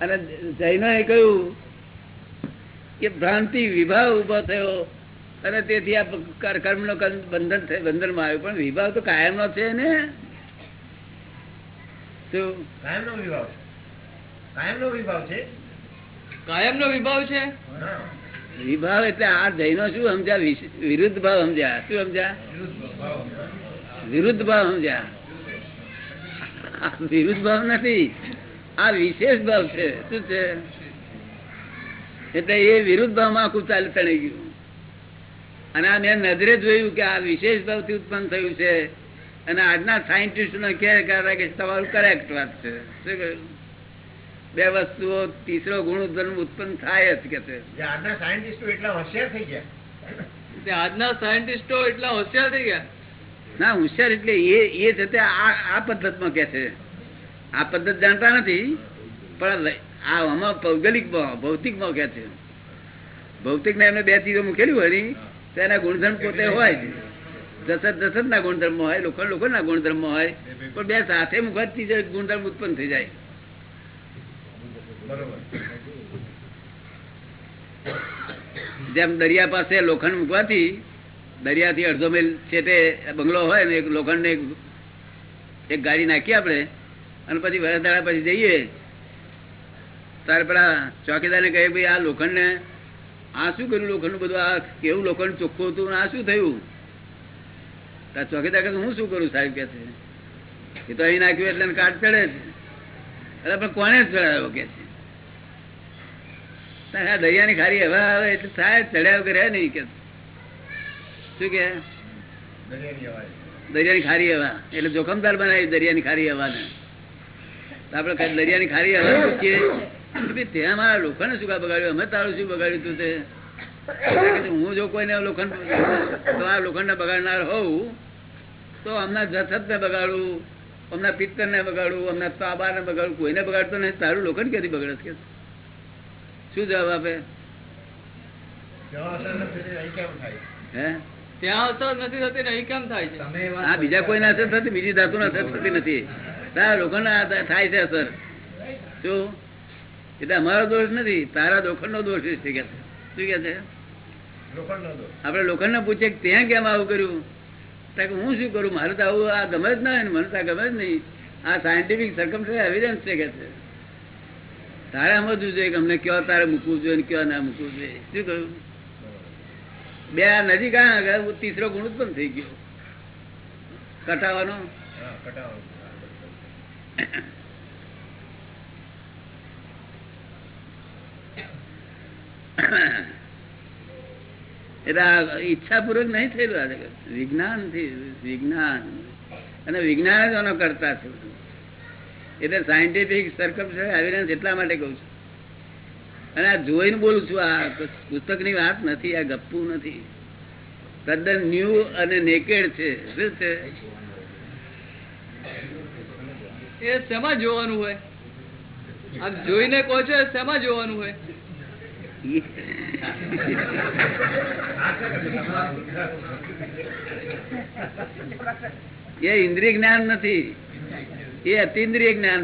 અને જૈનો એ કહ્યું કે ભ્રાંતિ વિભાવ ઊભો થયો અને તેથી આ કર્મ નો બંધન બંધનમાં આવ્યું. પણ વિભાવ તો કાયમ નો? છે ને વિભાવ છે. કાયમનો વિભાવ છે? કાયમ નો વિભાવ છે? વિભાવ એટલે આ જૈનો શું સમજ્યા? વિરુદ્ધ ભાવ સમજ્યા. શું સમજ્યા. વિરુદ્ધ ભાવ. સમજ્યા. વિરુદ્ધ ભાવ નથી. આ વિશેષ ભાવ છે. શું છે? એટલે એ વિરુદ્ધ ભાવમાં આખું ચાલે તણાઈ ગયું. અને આ મેં નજરે જોયું કે આ વિશેષ ભાવથી ઉત્પન્ન થયું છે. અને આજના સાયન્ટિસ્ટ નો કે કે તમારું કરેક્ટ વાત છે. શું કહ્યું? બે વસ્તુઓ તીસરો ગુણધર્મ ઉત્પન્ન થાય જ કે છે. આજના સાયન્ટિસ્ટો એટલા હોશિયાર થઈ ગયા. તે આજના સાયન્ટિસ્ટો એટલા હોશિયાર થઈ ગયા. ના હોશિયાર એટલે એ એ છે આ આ પદ્ધતમાં કે છે. આ પદ્ધતિ જાણતા નથી પણ આ આમાં ભૌગોલિકમાં ભૌતિકમાં કે છે. ભૌતિક એમને બે ચીજો મૂકેલી હોય ને તો એના ગુણધર્મ પોતે હોય જ. જસત જસત ના ગુણધર્મ હોય લોખંડ લોખંડ ના ગુણધર્મ હોય પણ બે સાથે મૂકવાથી જ ગુણધર્મ ઉત્પન્ન થઈ જાય. જેમ દરિયા પાસે લોખંડ મૂકવાથી દરિયાથી અડધો મેલ છે તે બંગલો હોય ને એક લોખંડ એક એક ગાડી નાખી આપણે અને પછી વરસદાડા પછી જઈએ. તારે પેલા ચોકીદારને કહે ભાઈ આ લોખંડને આ શું કર્યું લોખંડનું બધું? આ કેવું લોખંડ ચોખ્ખું હતું આ શું થયું? તાર ચોકીદાર કહે હું શું કરું સાહેબ કે છે? એ તો અહીં નાખ્યું એટલે કાટ ચડે છે. એટલે પણ કોને ચડાવ્યો કે છે? તારે આ દરિયાની ખારી હવા આવે એટલે થાય ચડ્યા કે રહે નહીં કે. શું કે? દરિયાની દરિયાની ખારી હવા. એટલે જોખમદાર બનાવી દરિયાની ખારી હવાને. કઈ દરિયાની ખારી હવા ત્યાં મારા લોખંડ શું કા બગાડ્યું? અમે તારું શું બગાડ્યું તું તે? હું જો કોઈને લોખંડ તો આ લોખંડ બગાડનાર હોઉં તો અમના જથત ને બગાડું અમના પિત્તર ને બગાડું અમના તાબા ને બગાડું. કોઈને બગાડતો નહીં તારું લોખંડ ક્યાંથી બગડે છે? કે શું જવાબ આપે? નથી થતી ને કેમ થાય? છે? આ બીજા કોઈને અસર થતી બીજી ધાતુ અસર થતી નથી. તારા લોખંડ થાય છે અસર. શું? એટલે અમારો દોષ નથી તારા લોખંડ નો દોષ છે કે શું કે છે? આપડે લોખંડ ને પૂછે ત્યાં કેમ આવું કર્યું? કે હું શું કરું? મારે તો આવું આ ગમે જ ના મને તો ગમે જ નહીં. આ સાયન્ટિફિક સરકમ એવિડન્સ છે કે છે? તારે સમજવું જોઈએ કે અમને કયો તારે મૂકવું જોઈએ કયો ના મૂકવું જોઈએ? શું કહ્યું? બે આ નજીક આ તીસરો ગુણ ઉત્પન્ન થઈ ગયો. કટાવાનો? કટાવાનું. એટલે ઈચ્છાપૂર્વક નહીં થયેલું આ જગત. વિજ્ઞાનથી વિજ્ઞાન. અને વિજ્ઞાન જ એનો કરતા છે. એટલે સાયન્ટિફિક સરકમ એવિડન્સ એટલા માટે કહું છું. અને આ જોઈને બોલું છું, આ પુસ્તકની વાત નથી, આ ગપ્પુ નથી. તદ્દન ન્યૂ અને નેકેડ છે. શું છે? એ શેમાં જોવાનું હોય? આમ જોઈને કહો છો શેમાં જોવાનું હોય? એ ઇન્દ્રિય જ્ઞાન નથી. એ અતિન્દ્રિય જ્ઞાન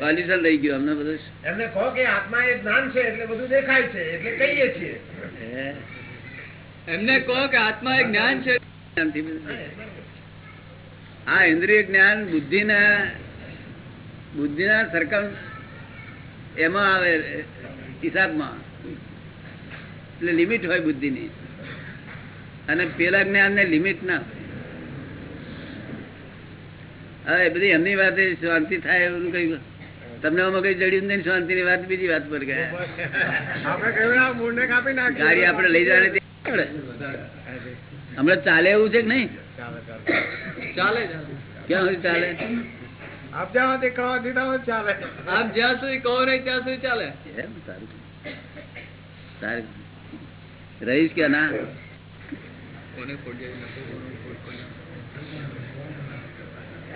સોલ્યુશન લઈ ગયું અમને બધું એમને કહો કે આત્મા એ જ્ઞાન છે એટલે બધું દેખાય છે એટલે કહીએ છીએ. એમને કહો કે આત્મા એ જ્ઞાન છે. આ ઇન્દ્રિય જ્ઞાન બુદ્ધિના બુદ્ધિના સરકમ એમાં આવે હિસાબમાં. એટલે લિમિટ હોય બુદ્ધિની. અને પેલા જ્ઞાન ને લિમિટ ના હવે બધી એમની વાત શાંતિ થાય એવું કઈ તમને આમાં કઈ જડ્યું નહીં શાંતિ ની વાત બીજી વાત પર ગયા. ગાડી આપડે લઈ જવાની. હમણાં ચાલે એવું છે કે નહીં? ચાલે, ચાલે. ચાલે ચાલે. ક્યાં સુધી ચાલે? આપ જ્યાં સુધી કહો દીધા ચાલે. આપ જ્યાં સુધી કહો નહીં ત્યાં સુધી ચાલે. સારું. રહીશ કે ના?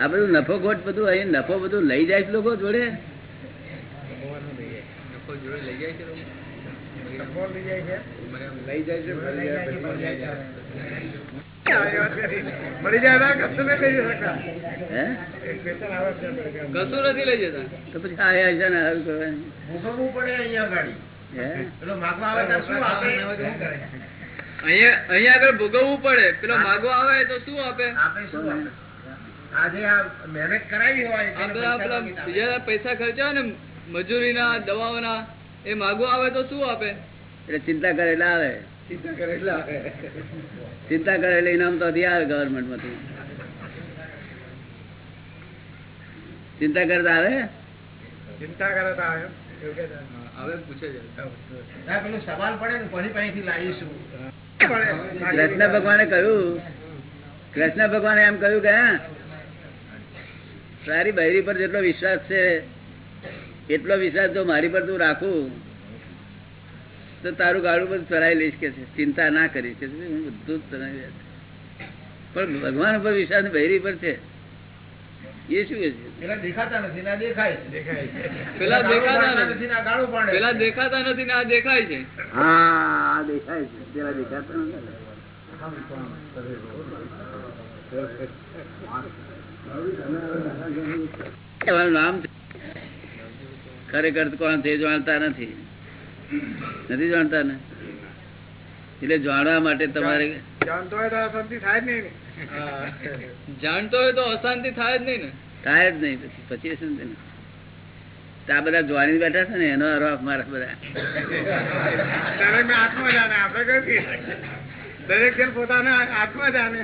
આ બધું નફો ખોટ બધું અહીં નફો બધું લઈ જાય છે લોકો જોડે? નફો જોડે લઈ જાય છે? લઈ જાય છે. મળી જાય. કશું કશું નથી જતા. તો પછી છે ને કરવાનું. ભોગવવું પડે અહીંયા ગાડી. પેલો માગવા આવે ત્યારે શું આપે? અહીંયા અહીંયા આગળ ભોગવવું પડે. પેલો માગવા આવે તો શું આપે? આપે શું આપે? આજે આ મહેનત કરાવી હોય પૈસા ખર્ચા ને મજૂરી ના દવાઓના એ માગો આવે તો શું આપે? એટલે ચિંતા કરે એટલે આવે. ચિંતા કરે એટલે આવે. ચિંતા કરે એટલે ઇનામ તો આવે ગવર્મેન્ટમાંથી. ચિંતા કરતા આવે? ચિંતા કરતા આવે. એવું કે છે. હવે પૂછે છે. સવાલ પડે ને કોની પાસેથી લાવીશું? કૃષ્ણ ભગવાને કહ્યું. કૃષ્ણ ભગવાને એમ કહ્યું કે સારી તારી બૈરી પર જેટલો વિશ્વાસ છે એટલો વિશ્વાસ જો મારી પર તું રાખું તો તારું ગાડું બધું ચલાવી લઈશ કે છે? ચિંતા ના કરીશ કે હું બધું જ ચલાવી પણ ભગવાન ઉપર વિશ્વાસ બૈરી પર છે. એ શું છે? પેલા દેખાતા નથી ના દેખાય પેલા દેખાતા નથી. ના ગાળો પાડે પેલા દેખાતા નથી ને દેખાય છે. હા દેખાય છે. પેલા દેખાતા નથી. નામ ખરેખર તો કોણ છે એ જાણતા નથી. નથી જાણતા ને? એટલે જાણવા માટે તમારે જાણતો હોય તો અશાંતિ થાય જ નહીં જાણતો હોય તો અશાંતિ થાય જ નહીં ને. થાય જ નહીં પછી પછી અશાંતિ છે ને? આ બધા જોવાની બેઠા છે ને એનો આરોપ મારા બધા. દરેક આત્મા જાણે આપણે દરેક જણ પોતાના આત્મા જાણે?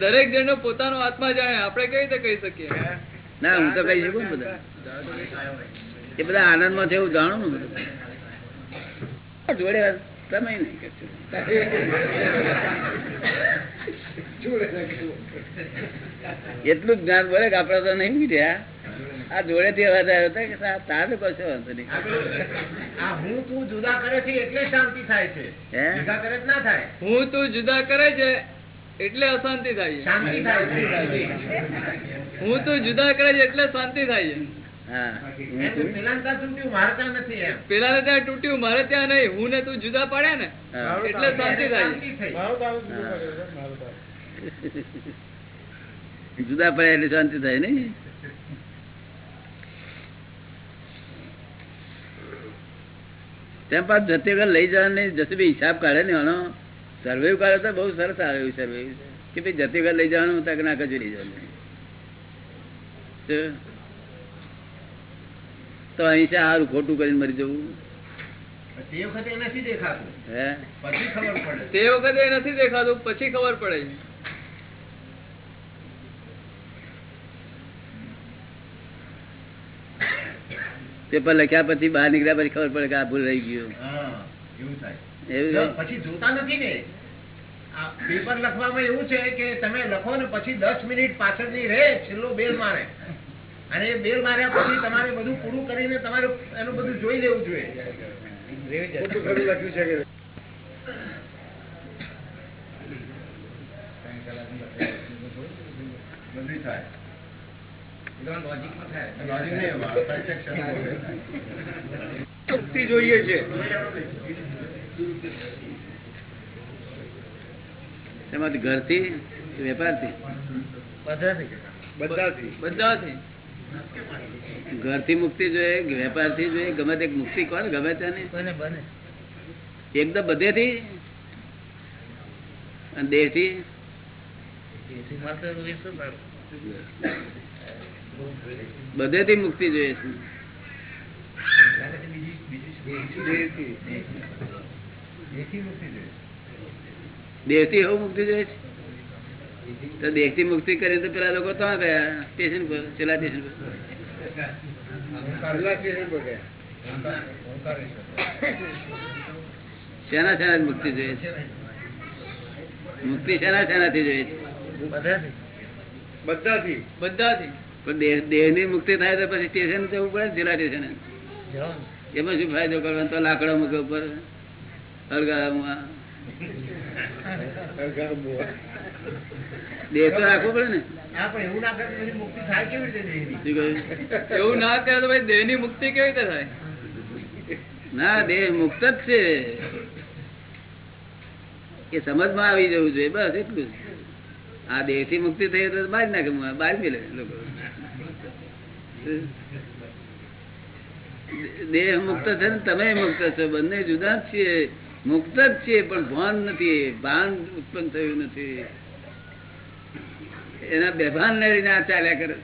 દરેક પોતાનો આત્મા જાણે આપણે કઈ રીતે કહી શકીએ? ના હું તો કહી શકું બધા. એ બધા આનંદમાં છે એવું જાણું ને બધું. જોડે તમે નહીં કે એટલું જ્ઞાન બોલે કે આપડે તો નહીં રહ્યા. આ જોડે થી અવાજ આવ્યો હતો કે તાર કશો વાંધો નહીં. હું તું જુદા કરે છે એટલે શાંતિ થાય છે. જુદા કરે ના થાય. હું તું જુદા કરે છે એટલે અશાંતિ થાય છે. શાંતિ થાય છે. હું તું જુદા કરે છે એટલે શાંતિ થાય છે. પેલા ને ત્યાં તૂટ્યું મારે ત્યાં નહીં. હું ને તું જુદા પડ્યા ને એટલે શાંતિ થાય. જુદા પડે એટલે શાંતિ થાય નઈ તેમ પાછ જતી વખત લઈ જવાની નહીં જતી બી હિસાબ કાઢે ને એનો સર્વે કાઢે તો બહુ સરસ આવે એવું સર્વે કે ભાઈ જતી વખત લઈ જવાનું તક ના કજુ લઈ જવાનું. તો- અહીં છે સારું ખોટું કરીને મરી જવું. તે વખતે નથી દેખાતું. હે? પછી ખબર પડે. તે વખતે નથી દેખાતું પછી ખબર પડે. પેપર લખ્યા પછી બહાર નીકળ્યા પછી ખબર પડે કે આ ભૂલ રહી ગયું. એવું? પછી જોતા નથી ને. પેપર લખવામાં એવું છે કે તમે લખો ને પછી દસ મિનિટ પાછળની રહે છેલ્લો બેલ મારે. અને બેલ માર્યા પછી તમારે બધું પૂરું કરીને તમારે એનું બધું જોઈ લેવું જોઈએ. બધું થાય. પ્રત્યક્ષ જોઈએ છે. એમાંથી ઘરથી કે વેપારથી? બધાથી. બધાથી. ઘરથી મુક્તિ જોઈએ વેપારથી જોઈએ ગમે તે મુક્તિ કોને ગમે તેની? એકદમ બધેથી અને દેહથી. બધેથી મુક્તિ જોઈએ. છે દેહથી એવું મુક્તિ જોઈએ છે. તો દેખતી મુક્તિ કરી તો પેલા લોકો ત્યાં ગયા સ્ટેશન પર છેલ્લા સ્ટેશન પર. શેના શેના મુક્તિ જોઈએ છે? મુક્તિ શેના શેનાથી જોઈએ છે? બધાથી. બધાથી? પણ દેહ દેહની મુક્તિ થાય તો પછી સ્ટેશન જવું પડે જિલ્લા સ્ટેશન. એમાં શું ફાયદો કરવાનો? તો લાકડા મૂકે ઉપર હળગાવામાં દેહ તો રાખવો પડે ને? એવું ના કરે તો મુક્તિ થાય કેવી રીતે એવું ના કરે તો મુક્તિ કેવી રીતે થાય? ના દેહ મુક્ત જ છે. એ સમજમાં આવી જવું જોઈએ બસ એટલું. આ દેહથી મુક્તિ થઈ તો બહાર નાખે બહાર મેલે લોકો. દેહ મુક્ત છે ને તમે મુક્ત છો બંને જુદા જ છીએ. મુક્ત જ છે પણ ભાન નથી. ભાન ઉત્પન્ન થયું નથી. એના બેભાન ને લઈને આ ચાલ્યા કરે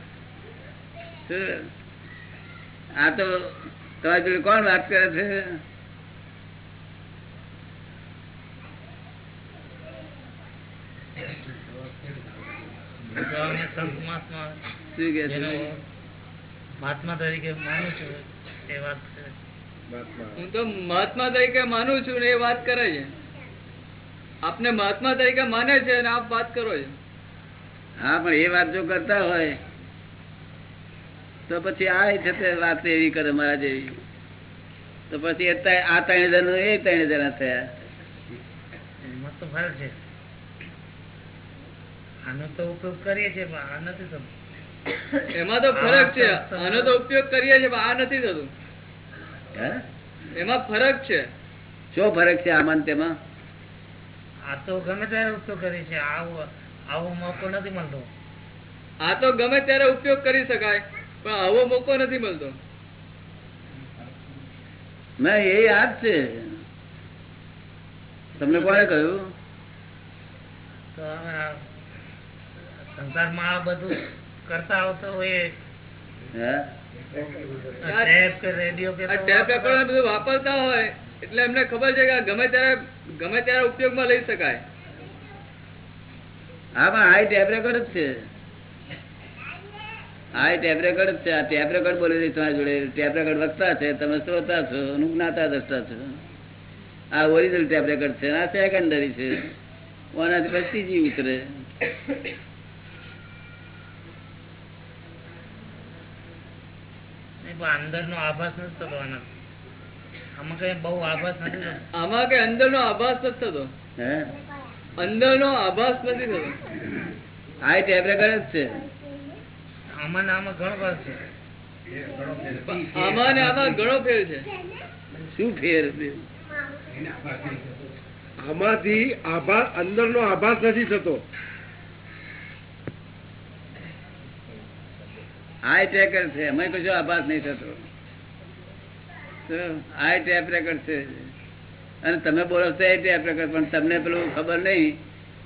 આ તો તમારી જોડે કોણ વાત કરે છે? મહાત્મા તરીકે માનું છું તે વાત કરે હું તો મહાત્મા તરીકે માનું છું ને એ વાત કરે છે. આપને મહાત્મા તરીકે માને છે અને આપ વાત કરો છો. હા પણ એ વાત જો કરતા હોય તો પછી આ છે તે વાત એવી કરે મારા જેવી. તો પછી આ ત્રણ જણ એ ત્રણ જણા થયા. એમાં તો ફરક છે. આનો તો ઉપયોગ કરીએ છીએ પણ આ નથી થતું. એમાં તો ફરક છે. આનો તો ઉપયોગ કરીએ છીએ પણ આ નથી થતું? એમાં ફરક છે. શું ફરક છે આમાં ને તેમાં? આ તો ગમે ત્યારે ઉપયોગ કરીએ છે. આવો આવો મોકો નથી મળતો. આ તો ગમે ત્યારે ઉપયોગ કરી શકાય પણ આવો મોકો નથી મળતો. ના એ યાદ છે. તમને કોણે કહ્યું? તો સંસારમાં આ બધું કરતા આવતો હોય રેડિયો વાપરતા હોય એટલે એમને ખબર છે કે ગમે ત્યારે ગમે ત્યારે ઉપયોગમાં લઈ શકાય. હા પણ આ ટેપ રેકોર્ડ જ છે. આ ટેપ રેકોર્ડ જ છે. આ ટેપ રેકોર્ડ બોલી રહી તમારી જોડે. ટેપ રેકોર્ડ વક્તા છે. તમે શ્રોતા છો હું જ્ઞાતા દ્રષ્ટા છો. આ ઓરિજિનલ ટેપ રેકોર્ડ છે આ સેકન્ડરી છે. ઓનાથી પછી ઉતરે નહીં, પણ અંદરનો આભાસ નથી થતો આમાં કઈ બહુ આભાસ નથી આમાં અંદરનો આભાસ નથી થતો. હે? અંદરનો આભાસ નથી થતો. આ ટેપ રેકોર્ડ જ છે. આમાં ને આમાં ઘણો ફેર છે. આમાં ને આમાં ઘણો ફેર છે. શું ફેર આમાંથી આભાસ અંદરનો આભાસ નથી થતો. ટેપ રેકોર્ડ છે. એમાં કશો આભાસ નહીં થતો. હાઈ ટેપ રેકોર્ડ છે. અને તમે બોલો છો એ ટેપ રેકોર્ડ પણ તમને પેલું ખબર નહીં.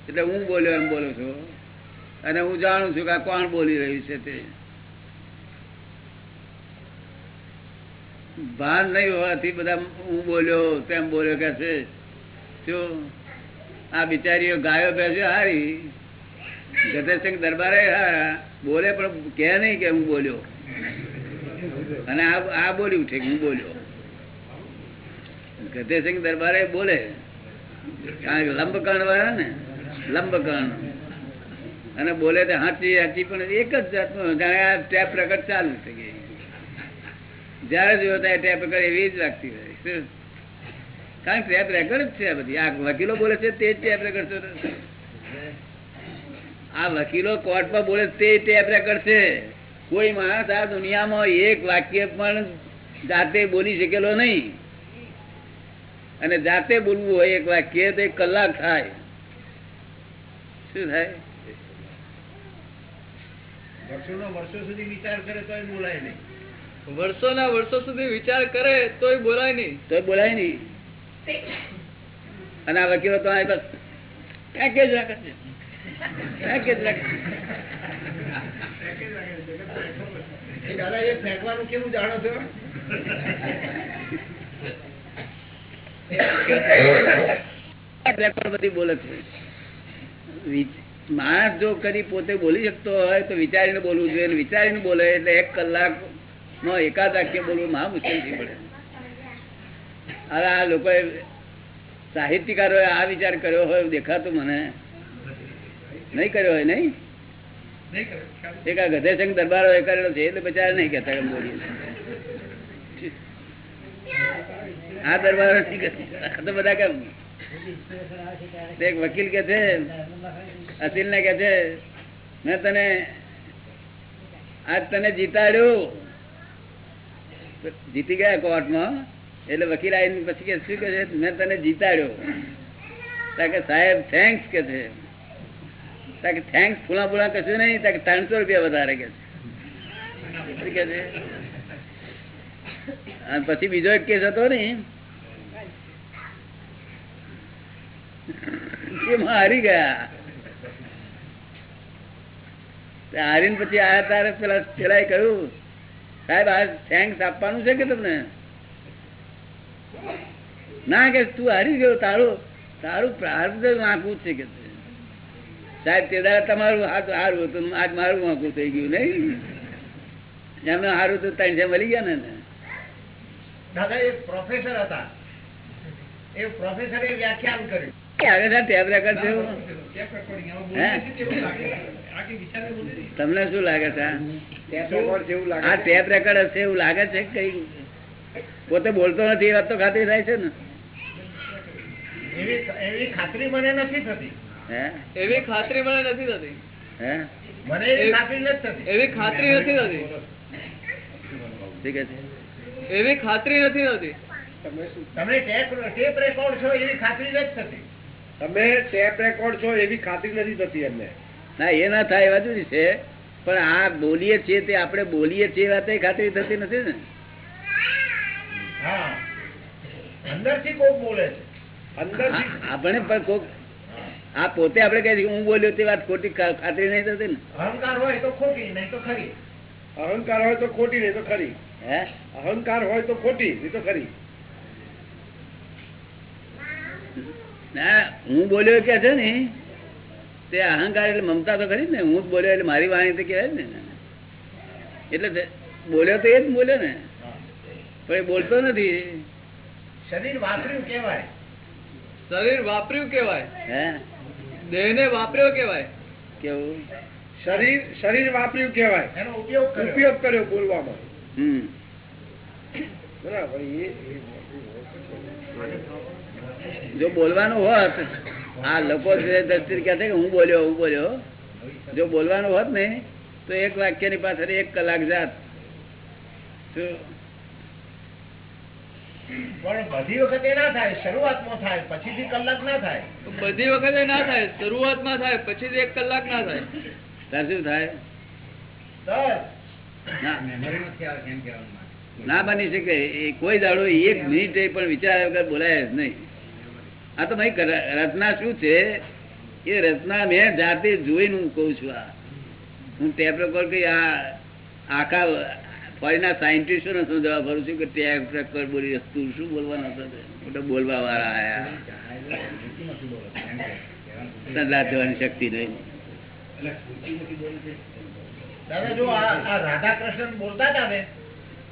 એટલે હું બોલ્યો એમ બોલું છું. અને હું જાણું છું કે આ કોણ બોલી રહ્યું છે તે. ભાન નહીં હોવાથી બધા હું બોલ્યો, તેમ બોલ્યો કે છે. શું આ બિચારીઓ ગાયો બેસ્યો હારી ગતેશસિંહ દરબારે, હા, બોલે પણ કે નહીં કે હું બોલ્યો. અને આ આ બોલી ઉઠે હું બોલ્યો. ગધેસિંહ દરબારે બોલે. કારણ કે લંબકર્ણ વાળા ને લંબકર્ણ અને બોલે તો હાચી હાચી પણ એક જ જાતનું, જાણે આ ટેપ પ્રગટ ચાલુ થઈ ગઈ. જયારે જોયો ત્યારે ટેપ પ્રગટ એવી જ લાગતી હોય. કારણ કે ટેપ રેકર્ડ જ છે બધી. આ વકીલો બોલે છે તે જ ટેપ રેકર્ડ છે આ વકીલો કોર્ટમાં બોલે તે ટેપ રેકર્ડ છે કોઈ માણસ આ દુનિયામાં એક વાક્ય પણ જાતે બોલી શકેલો નહીં. અને જાતે બોલવું હોય એક વાક્ય તો એક કલાક થાય. શું થાય? વર્ષોનો વર્ષો સુધી વિચાર કરે તો બોલાય નહીં. વર્ષોના વર્ષો સુધી વિચાર કરે તોય બોલાય નહીં. તો બોલાય નહીં. અને આ વકીલો તો બસ રાખે છે રાખે છે. દાદા એ ફેંકવાનું કેવું જાણો છો? બધી બોલે છે. માણસ જો કદી પોતે બોલી શકતો હોય તો વિચારીને બોલવું જોઈએ. વિચારીને બોલે એટલે એક કલાક નો એકાદ વાક્ય બોલવું મહા મુશ્કેલ થઈ પડે. હવે આ લોકોએ સાહિત્યકારોએ આ વિચાર કર્યો હોય દેખાતું મને. નહીં કર્યો હોય નહીં? એક આ ગધેશંગ દરબારો એ કરેલો છે એટલે બચાર નહીં કેતા એમ બોલી આ દરબારો નહીં. તો બધા કેમ? એક વકીલ કે છે અસીલ ને કે છે મેં તને આજ તને જીતાડ્યું. જીતી ગયા કોર્ટમાં એટલે વકીલ આવીને પછી કે શું કે છે? મેં તને જીતાડ્યો. કે સાહેબ થેન્ક્સ કે છે. ત્યાં કે થેન્ક્સ ફૂલા ફૂલા કશું નહીં ત્રણસો રૂપિયા વધારે કે છે. પછી બીજો એક કેસ હતો ને હારી ગયા. હારીને પછી આયા તારે પેલા પેલા કહ્યું, સાહેબ, આ થેન્ક્સ આપવાનું છે કે તમને? ના, કે તું હારી ગયો, તારું તારું પ્રાર્થ વાંકું છે કે. સાહેબ તે દાડે તમારું હાથ હારું હતું. આજ મારું વાંકું થઈ ગયું નહીં? એમને હારું તો ત્રણ મળી ગયા ને દાદા એક પ્રોફેસર હતા. એ પ્રોફેસરે વ્યાખ્યાન કર્યું. આગળ આ ટેપ રેકર્ડ છે. એવું? હે? તમને શું લાગે છે? રેકોર્ડ હશે એવું લાગે છે કઈ? પોતે બોલતો નથી એ વાત તો ખાતરી થાય છે ને? એવી ખાતરી મને નથી થતી. એવી ખાતરી મને નથી થતી. એવી ખાતરી નથી થતી. એવી ખાતરી નથી થતી. ઠીક છે. એવી ખાતરી નથી થતી. તમે ટેપ ટેપ રેકોર્ડ છો એવી ખાતરી નથી થતી. તમે ટેપ રેકોર્ડ છો એવી ખાતરી નથી થતી એમને. ના એ ના થાય એવા જુદી છે. પણ આ બોલીએ છીએ તે આપણે બોલીએ છીએ એ વાત ખાતરી થતી નથી ને. હા. અંદરથી કોક બોલે છે. અંદરથી આપણે પણ કોક આ પોતે આપણે કહે છે હું બોલ્યો તે વાત ખોટી ખાતરી નહીં થતી ને. અહંકાર હોય તો ખોટી નહીં તો ખરી. અહંકાર હોય તો ખોટી નહીં તો ખરી. હે? અહંકાર હોય તો ખોટી નહીં તો ખરી. ના હું બોલ્યો કે છે ને તે અહંકાર એટલે મમતા તો ખરી ને. હું જ બોલ્યો એટલે મારી વાણી તો કહેવાય ને. એટલે બોલ્યો તો એ જ બોલ્યો ને. પણ એ બોલતો નથી. શરીર વાપર્યું કેવાય શરીર વાપર્યું કેવાય હે? દેહને વાપર્યો કેવાય કેવું શરીર શરીર વાપર્યું કેવાય એનો ઉપયોગ ઉપયોગ કર્યો બોલવામાં. હમ. બરાબર જો બોલવાનું હોત આ લોકો જે દ્રષ્ટિથી કહે છે કે હું બોલ્યો હું બોલ્યો. જો બોલવાનું હોત ને તો એક વાક્યની પાછળ એક કલાક જાત. શું? પણ બધી વખતે ના થાય શરૂઆતમાં થાય પછીથી કલાક ના થાય. બધી વખતે ના થાય શરૂઆતમાં થાય પછી એક કલાક ના થાય. તાર શું થાય? ના. ના બની શકે. એ કોઈ દાડો એક મિનિટ પણ વિચાર વગર બોલાય જ નહીં. આ તો ભાઈ રચના શું છે? એ રચના મેં જાતે જોઈને હું કઉ છું આ. હું ટેપ રેકોર્ડ કઈ આ આખા ફોરીના સાયન્ટિસ્ટો ને સમજવા ફરું છું કે ટેપ રેકોર્ડ બોલી તું શું બોલવાના હતા બોલવા વાળા આયા. સંદાસ જવાની શક્તિ નહીં. દાદા જો આ રાધાકૃષ્ણ રાધા કૃષ્ણ બોલતા હતા ને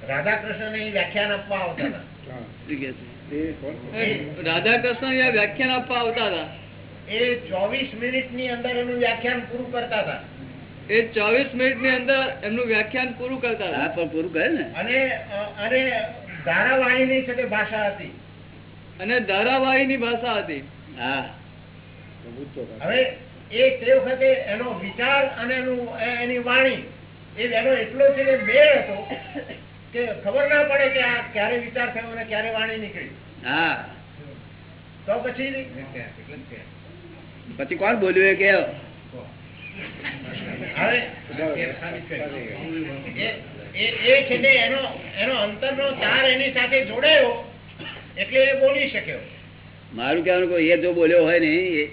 રાધા કૃષ્ણ વ્યાખ્યાન આપવા આવતા હતા. હા, શું કહે છે? એ કોણ? રાધા કૃષ્ણ અહીંયા વ્યાખ્યાન આપવા આવતા હતા. એ ચોવીસ મિનિટની અંદર એનું વ્યાખ્યાન પૂરું કરતા હતા. એ ચોવીસ મિનિટની અંદર એમનું વ્યાખ્યાન પૂરું કરતા હા હતા પણ પૂરું કરે ને. અને અને ધારાવાહી ની છે ભાષા હતી. અને ધારાવાહી ની ભાષા હતી. હા. હવે એ તે વખતે એનો વિચાર અને એનું એ- એની વાણી એ એનો એટલો છે કે મેળ હતો કે ખબર ના પડે કે આ ક્યારે વિચાર થયો અને ક્યારે વાણી નીકળી. હા. તો પછી પછી કોણ બોલ્યું એ કે? એ- એ- એ છે તે એનો એનો અંતરનો તાર એની સાથે જોડાયો એટલે એ બોલી શક્યો. મારું કહેવાનું કે એ જો બોલ્યો હોય ને એ-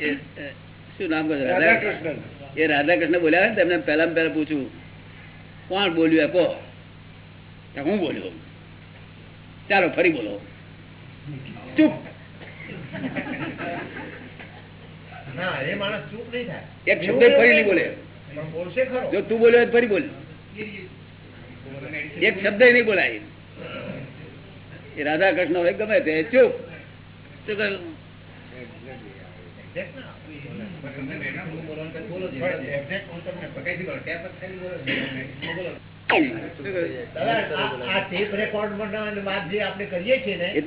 એ- એ શું નામ કહે છે? રાધા કૃષ્ણ એ રાધા કૃષ્ણ બોલ્યા હોય ને તમને પહેલા પહેલા પૂછ્યું કોણ બોલ્યું એ કહો? હું બોલ્યો. ચાલો ફરી બોલો. ચૂપ. ના એ માણસ ચૂપ નહીં થાય. એક શબ્દ ફરી નહીં. બોલે. બોલશે ખરો. જો તું બોલ્યો ફરી બોલ. એક શબ્દ નહીં બોલાય. એ રાધા કૃષ્ણ હોય ગમે તે ચૂપ. શું કહ્યું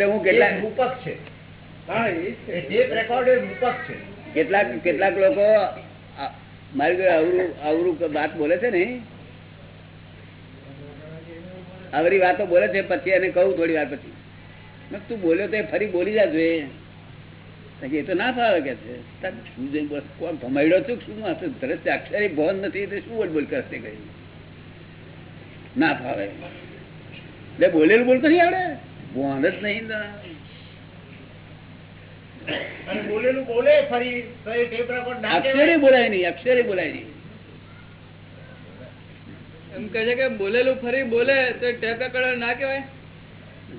હું કેટલા- રૂપક છે. record એ રૂપક છે. કેટલાક કેટલાક લોકો મારી અવરું અવરું વાત બોલે છે ને? અવરી વાતો બોલે છે પછી એને કહું થોડી વાર પછી. તું બોલ્યો તો એ ફરી બોલી જાજો એ તો ના ફાવે કે છે. શું છું? શું? તો તરત અક્ષરે ભવન નથી તો શું બોલ બોલ કરશે કઈ ના ફાવે. એટલે બોલેલું બોલતો નહીં આવડે? ભોન જ નહીં બોલેલું બોલે ફરી તો એ ટેપ રેકોર્ડ ના અક્ષરે બોલાય નહીં અક્ષરે બોલાય નહીં. એમ કહે છે કે બોલેલું ફરી બોલે તો ટેપ રેકોર્ડર ના કહેવાય?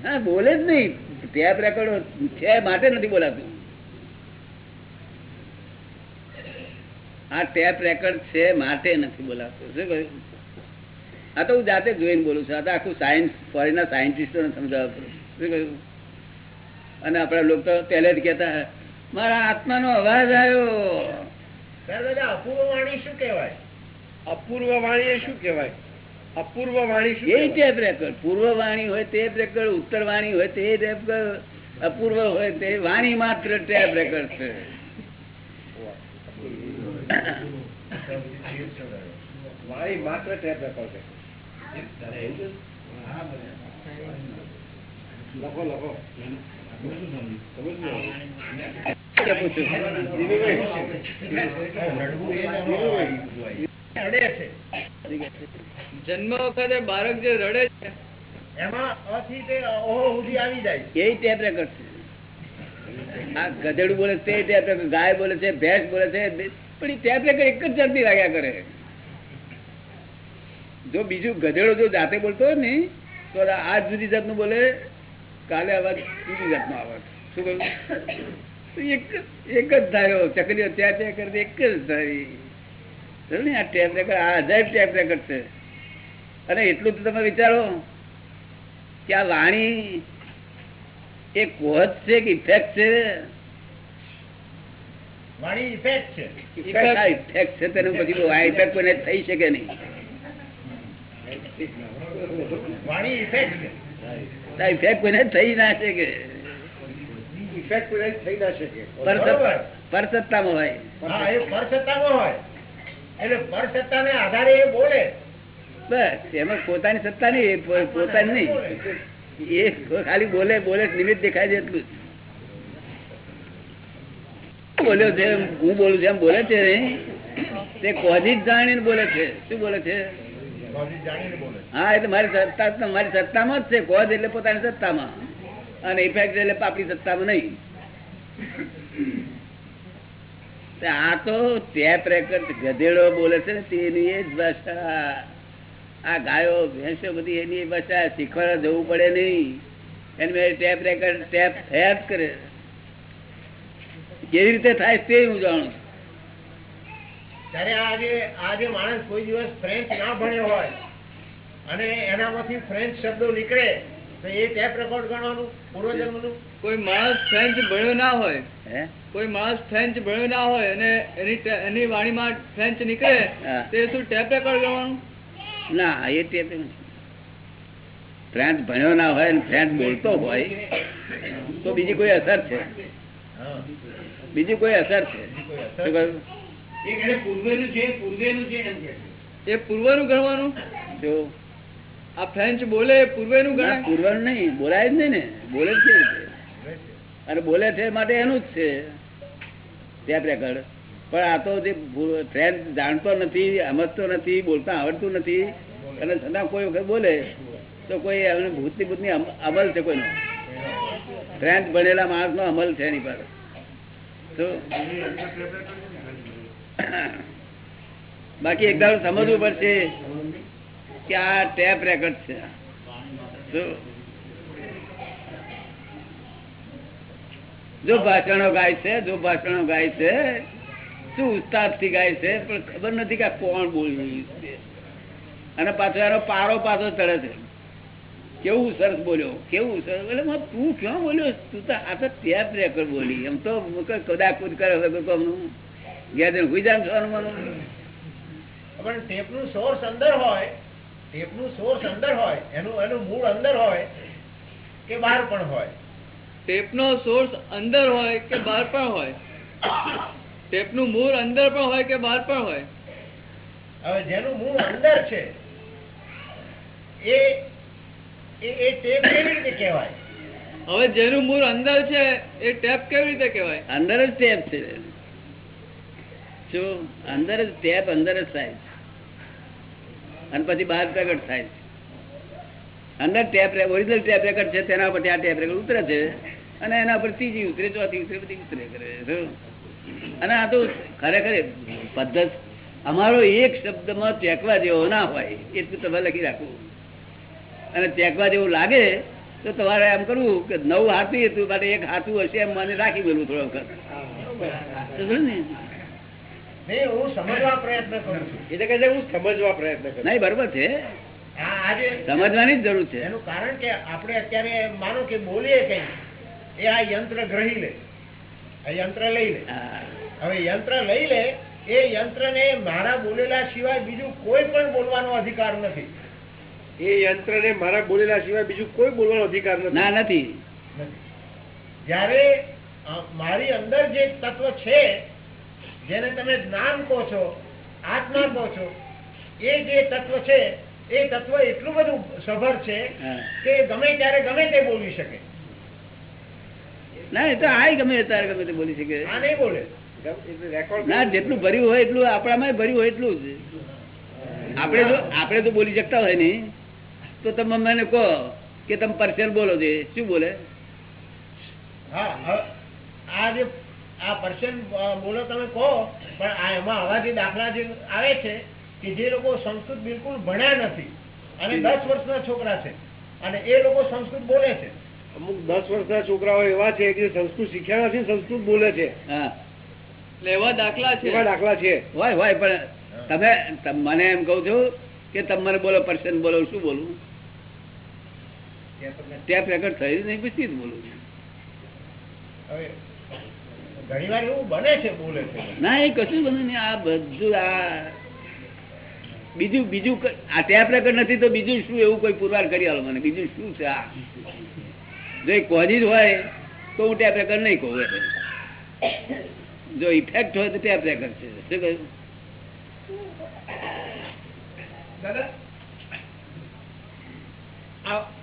હા બોલે જ નહીં. ટેપ રેકોર્ડ છે માટે નથી બોલાતું. આ ટેપ રેકોર્ડ છે માટે નથી બોલાતું. શું કહ્યું? આ તો હું જાતે જોઈને બોલું છું. આ તો આખું સાયન્સ ફોરેનના સાયન્ટિસ્ટોને સમજાવવા શું કહ્યું? અને આપણા લોકો તો પહેલે જ કેતા મારા આત્માનો અવાજ આવ્યો. અપૂર્વ વાણી શું કહેવાય? અપૂર્વ વાણી એ શું કહેવાય? અપૂર્વ વાણી એ? ટેપ રેકોર્ડ પૂર્વ વાણી હોય તે રેકોર્ડ ઉત્તર વાણી હોય તે રેકોર્ડ અપૂર્વ હોય તે વાણી માત્ર ટેપ રેકોર્ડ છે. વાણી માત્ર ટેપ રેકોર્ડ છે. લખો લખો. જન્મ વખતે બાળક જે રડે છે આ ગધેડું બોલે છે ગાય બોલે છે, ભેંસ બોલે છે પણ એક જ જાતની કરે. જો બીજું ગધેડો જો જાતે બોલતો હોય ને, તો આ જુદી જાતનું બોલે કાલે અવાજ બીજી જાતનો આવે. શું કહ્યું? એક એક જ ધાર્યો ચકરીઓ ત્યાં ત્યાં કરતી એક જ થઈ ને આ ટેપ રેકોર્ડ આ હજાર ટેપ રેકોર્ડ છે. અને એટલું તો તમે વિચારો કે આ વાણી એ કોચ છે કે ઇફેક્ટ છે? વાણી ઇફેક્ટ છે. ઇફેક્ટ છે તેનું પછી આ ઇફેક્ટ કોઈને થઈ શકે નહીં. વાણી ઇફેક્ટ છે. આ ઇફેક્ટ કોઈને થઈ ના શકે. ઇફેક્ટ થઈ ના શકે. પરસત્તામાં હોય. હા એ પરસત્તામાં હોય. એટલે પરસત્તાને આધારે એ બોલે. બસ એમાં પોતાની સત્તા નહીં પોતાની નહીં. એ ખાલી બોલે બોલે નિમિત્ત દેખાય છે એટલું. બોલ્યો છે? હું બોલું છું એમ બોલે છે? તે કોજી જ જાણીને બોલે છે. શું બોલે છે? હા, એટલે મારી સત્તા મારી સત્તામાં જ છે. કોજ એટલે પોતાની સત્તામાં. અને ઇફેક્ટ એટલે આપણી સત્તામાં નહીં. આ તો ટેપ રેકર્ડ ગધેડો બોલે છે ને, તેની એ જ ભાષા. આ ગાયો, ભેંસો બધી એની ભાષા. શીખવાડવા જવું પડે નહીં. એને મેં ટેપ રેકર્ડ ટેપ થયા કરે કેવી રીતે થાય તે હું જાણું છું. ત્યારે આજે આજે માણસ કોઈ દિવસ ફ્રેન્ચ ના ભણ્યો હોય અને એનામાંથી ફ્રેન્ચ શબ્દો નીકળે તો એ ટેપ રેકોર્ડ ગણવાનું પૂર્વજન્મનું? કોઈ માણસ ફ્રેન્ચ ભણ્યો ના હોય કોઈ માણસ ફ્રેન્ચ ભણ્યો ના હોય અને એની એની વાણીમાં ફ્રેન્ચ નીકળે તે શું ટેપ રેકોર્ડ કરવાનું? ના એ ટેપ ફ્રેન્ચ ભણ્યો ના હોય અને ફ્રેન્ચ બોલતો હોય તો બીજી કોઈ અસર છે? હા. બીજી કોઈ અસર છે? કોઈ અસર શું કહ્યું? એ પૂર્વનું ગણવાનું? જો. આ ફ્રેન્ચ બોલે એ પૂર્વેનું ના, ગણાય? પૂર્વનું નહીં બોલાય જ નહીં ને. બોલે જ કેવી અને બોલે છે માટે એનું જ છે. પણ આ તો જે ફ્રેન્ચ જાણતો નથી સમજતો નથી બોલતા આવડતું નથી. અને છતાં કોઈ વખત બોલે તો કોઈ એમને ભૂતની ભૂતની અમ- અમલ છે કોઈનો? ફ્રેન્ચ ભણેલા માણસનો અમલ છે એની પર. તો બાકી એક દાડો સમજવું પડશે કે આ ટેપ રેકર્ડ છે. જો ભાષણો ગાય છે, જો ભાષણો ગાય છે, શું ઉસ્તાદથી ગાય છે, પણ ખબર નથી કે કોણ બોલ્યું છે. અને પાછો એનો પારો પાછો ચડે છે. કેવું સરસ બોલ્યો, કેવું સરસ, એટલે તું ક્યાં બોલ્યો? તું તો આ તો ત્યાં રેકર્ડ બોલી. એમ તો કદાકુદ કરે વગર કોમનું ગયા જણ હુઈ જાય પણ ટેપનું સોર્સ અંદર હોય ટેપનું સોર્સ અંદર હોય એનું એનું મૂળ અંદર હોય કે બહાર પણ હોય? ટેપનો સોર્સ અંદર હોય કે બહાર પણ હોય? ટેપનું મૂળ અંદર પણ હોય કે બહાર પણ હોય? હવે જેનું મૂળ અંદર છે એ એ એ ટેપ કેવી રીતે કહેવાય? હવે જેનું મૂળ અંદર છે એ ટેપ કેવી રીતે કહેવાય? અંદર જ ટેપ છે. શું અંદર જ ટેપ અંદર જ થાય છે. અને પછી બહાર પ્રગટ થાય છે અંદર ટેપ ઓરિજિનલ ટેપ રેકર્ડ છે તેના પર આ ટેપ રેકર્ડ ઉતરે છે અને એના પર ત્રીજી ઉતરે ચોથી ઉતરે બધી ઉતરે કરે? અને આ તો ખરેખર પદ્ધત અમારો એક શબ્દમાં ચેકવા જેવો ના હોય એટલું તમે લખી રાખવું અને ચેકવા જેવું લાગે તો તમારે એમ કરવું કે નવ હાથું હતું માટે એક હાથું હશે એમ મને રાખી ગયેલું થોડો વખત ને? નહીં હું સમજવા પ્રયત્ન કરું છું. એટલે કે હું સમજવા પ્રયત્ન કરું નહીં બરોબર છે. આ આજે સમજવાની જ જરૂર છે. એનું કારણ કે આપણે અત્યારે માનો કે બોલીએ કઈ એ આ યંત્ર ગ્રહી લે. આ યંત્ર લઈ લે. હવે યંત્ર લઈ લે એ યંત્રને મારા બોલેલા સિવાય બીજું કોઈ પણ બોલવાનો અધિકાર નથી. એ યંત્રને મારા બોલેલા સિવાય બીજું કોઈ બોલવાનો અધિકાર નથી. ના નથી. જ્યારે મારી અંદર જે તત્વ છે જેને તમે જ્ઞાન કહો છો આત્મા કહો છો એ જે તત્વ છે એ તત્વ એટલું બધું સભર છે કે ગમે ત્યારે ગમે તે બોલી શકે. ના એ તો આ ગમે ત્યારે ગમે તે બોલી શકે. આ નહીં બોલે. ના જેટલું ભર્યું હોય એટલું આપણામાં ભર્યું હોય એટલું જ. આપણે જો આપણે તો બોલી શકતા હોય ને તો તમે મને કહો કે તમે પર્સન બોલો છે. શું બોલે? હા આ જે આ પર્સન બોલો તમે કહો પણ આ એમાં આવા જે દાખલા જે આવે છે કે જે લોકો સંસ્કૃત બિલકુલ ભણ્યા નથી. અને દસ વર્ષના છોકરા છે. અને એ લોકો સંસ્કૃત બોલે છે. અમુક દસ વર્ષના છોકરાઓ એવા છે કે સંસ્કૃત શીખ્યા નથી સંસ્કૃત બોલે છે. એટલે એવા દાખલા છે. એવા દાખલા છે. હોય હોય પણ તમે મને એમ કહું છું કે તમારે બોલો પર્સન બોલો શું બોલું ટેપ રેકર્ડ થયું નહીં પછી જ બોલું હવે ઘણી એવું બને છે બોલે છે. ના એ કશું બન્યું નહીં. આ બધું આ બીજું બીજું આ ટેપ રેકર્ડ નથી તો બીજું શું? એવું કોઈ પુરવાર કરી આલો મને. બીજું શું છે આ? જો એ કોઝિજ હોય તો હું ટેપ રેકર્ડ નહીં કહું. જો ઇફેક્ટ હોય તો ટેપ રેકર્ડ છે. શું કહ્યું? દાદા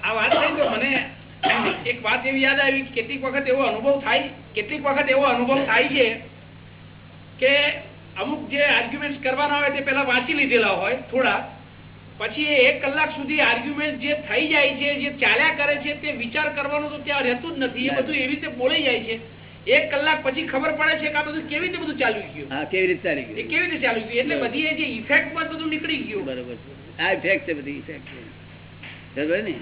આ વાત થઈ તો મને એક વાત એવી યાદ આવી કેટલીક વખત એવો અનુભવ થાય કેટલીક વખત એવો અનુભવ થાય છે કે અમુક જે આર્ગ્યુમેન્ટ કરવાના હોય તે પેલા વાંચી લીધેલા હોય થોડા પછી એક કલાક સુધી આર્ગ્યુમેન્ટ જે થઈ જાય છે જે ચાલ્યા કરે છે તે વિચાર કરવાનું તો ત્યાં રહેતું જ નથી. એ બધું એવી રીતે બોલાઈ જાય છે. એક કલાક પછી ખબર પડે છે કે આ બધું કેવી રીતે બધું ચાલુ ગયું. હા કેવી રીતે ચાલી ગયું? કેવી રીતે ચાલુ ગયું? એટલે બધી એ જે ઇફેક્ટમાં બધું નીકળી ગયું. બરોબર છે. આ ઇફેક્ટ છે બધી ઇફેક્ટ છે. બરોબર ને?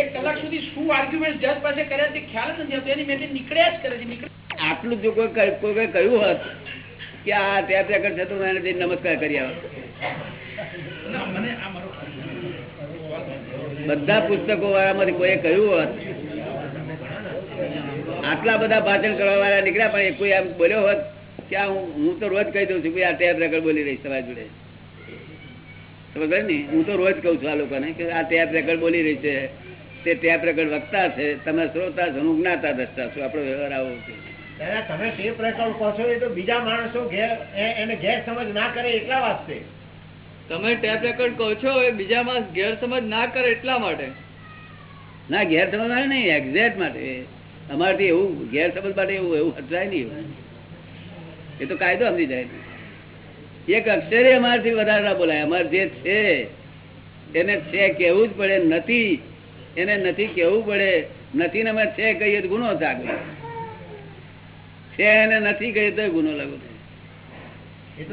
એક કલાક સુધી શું આર્ગ્યુમેન્ટ જજ પાસે કર્યા તે ખ્યાલ જ નથી આવતો. એની મેં નીકળ્યા જ કરે છે નીકળે આટલું જો કોઈ કોઈ કહ્યું હોત કે આ ત્યાં ત્યાં છે તો હું એને નમસ્કાર કરી આવો. બધા પુસ્તકો વાળામાંથી કોઈએ કહ્યું હોત આટલા બધા ભાષણ કરવા વાળા નીકળ્યા પણ એ કોઈ આમ બોલ્યો હોત કે હું હું તો રોજ કહી દઉં છું કે આ ત્યાં રેકર્ડ બોલી રહી તમારી જોડે. સમજ ને? હું તો રોજ કહું છું આ લોકોને કે આ ત્યાં રેકર્ડ બોલી રહી છે. તે ત્યાં પ્રગટ વક્તા છે તમે શ્રોતા છો હું જ્ઞાતા દસતા છું આપણો વ્યવહાર આવો છે. દાદા તમે તે પ્રકરણ કહો છો એ તો બીજા માણસો એને ગેરસમજ ના કરે એટલા વાસ્તે. તમે ટેપ રેકોર્ડ કહો છો એ બીજા માણસ ગેરસમજ ના કરે એટલા માટે? ના ગેરસમજ માટે નહીં એક્ઝેક્ટ માટે. અમારાથી એવું ગેર સમજ માટે એવું એવું હટાય નહીં. એ તો કાયદો સમજી જાય એક અક્ષરે અમારાથી વધારે ના બોલાય. અમારે જે છે એને છે કેવું જ પડે નથી. એને નથી કેવું પડે. નથી ને અમે છે કહીએ તો ગુનો છે છે એને નથી કહીએ તો ગુનો લાગુ થાય. એ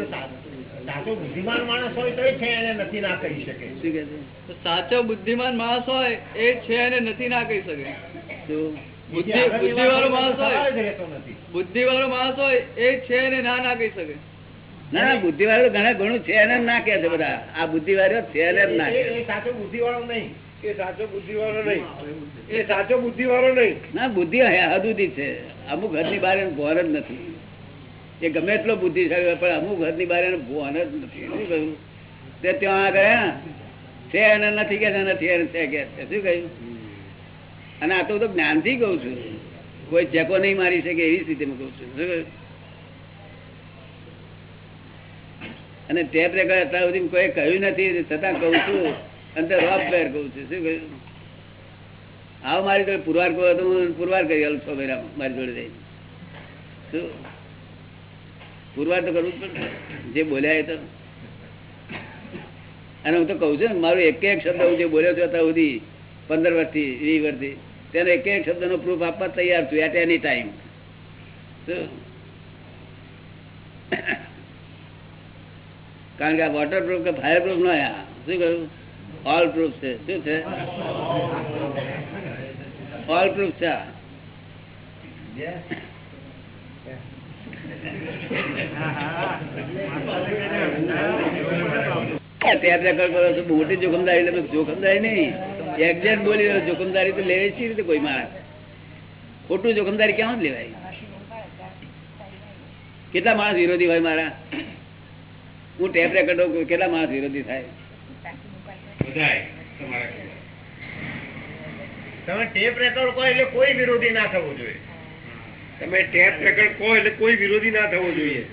સાચો બુદ્ધિમાન માણસ હોય તો છે એને નથી ના કહી શકે. શું કે છે? તો સાચો બુદ્ધિમાન માણસ હોય એ છે અને નથી ના કહી શકે. શું બુદ્ધિ બીજી બુદ્ધિવાળો માણસ હોય. બુદ્ધિવાળો માણસ હોય એ છે અને ના ના કહી શકે. ના ના બુદ્ધિવાળો ઘણા ઘણું છે એને ના કે છે બધા. આ બુદ્ધિવાળો છે એને ના કે સાચો બુદ્ધિવાળો નહીં. એ સાચો બુદ્ધિ અને નથી કે નથી તો તો જ્ઞાનથી કહું છું. કોઈ ચેકો નહીં મારી શકે એવી સ્થિતિમાં કહું છું. અને ટેપ રેકર્ડ અત્યાર સુધી કોઈ કહ્યું નથી, છતાં કહું છું કહું છું મારી જોડે પુરવાર પુરવાર કરી છ મહિના મારી જોડે જઈને. શું? પુરવાર તો કરવું જ જે બોલ્યા એ તો. અને હું તો કઉ છું ને, મારું એક એક શબ્દ હું જે બોલ્યો છું અત્યાર સુધી, પંદર વર્ષથી, વીસ વર્ષથી, તેનો એક એક શબ્દનો પ્રૂફ આપવા તૈયાર છું એટ એની ટાઈમ કારણ કે આ વોટર પ્રૂફ કે ફાયર પ્રૂફ નો આ શું કહ્યું? ઓલ પ્રૂફ છે. શું છે? ઓલ પ્રૂફ છે. મોટી જોખમદારી જોખમદારી નહીં. એક્ઝેક્ટ બોલી રહ્યો જોખમદારી તો લેવી છે રીતે કોઈ માણસ. ખોટું જોખમદારી ક્યાં જ લેવાય? કેટલા માણસ વિરોધી હોય મારા? હું ટેપ રેકોર્ડ કેટલા માણસ વિરોધી થાય? તમે ટેપ રેકોર્ડ કહો એટલે કોઈ વિરોધી ના થવું જોઈએ. તમે ટેપ રેકર્ડ કહો એટલે કોઈ વિરોધી ના થવો જોઈએ.